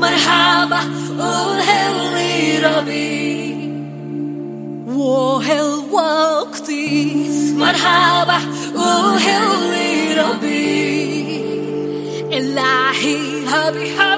مرحبا قول هلي ربي وهل وقتي مرحبا قول هلي ربي إلهي هبي حبي